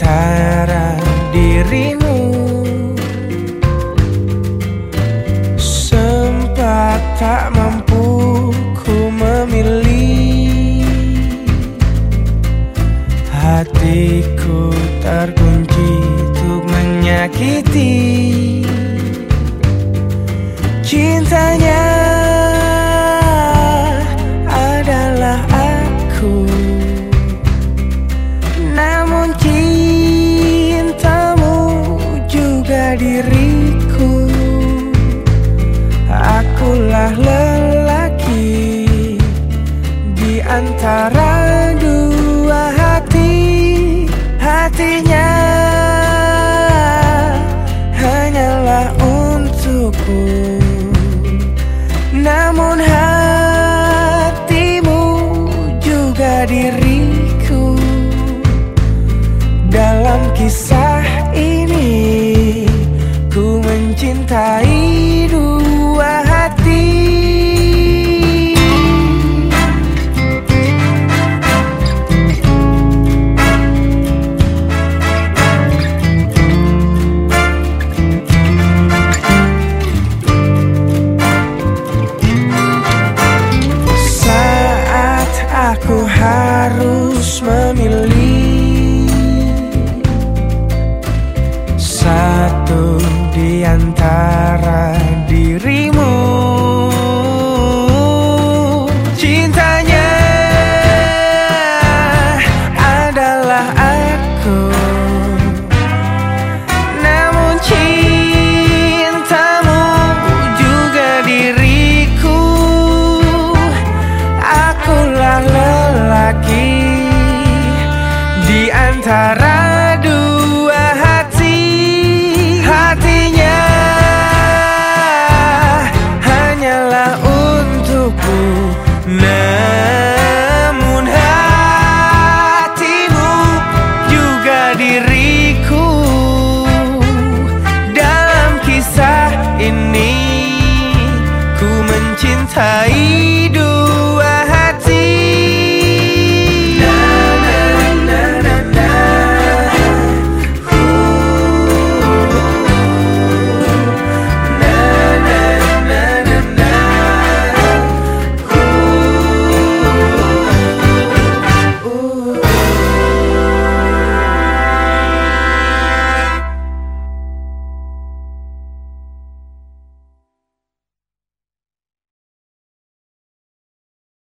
antara dirimu. Sempat tak mampu ku memilih. Hatiku terkunci untuk menyakiti. Cintanya antara dua hati Hatinya hanyalah untukku. Namun hatimu juga diriku. Dalam kisah aku harus memilih Satu di antara dirimu. antara dua hati hatinya hanyalah untukku namun hatimu juga diriku dalam kisah ini ku mencintai.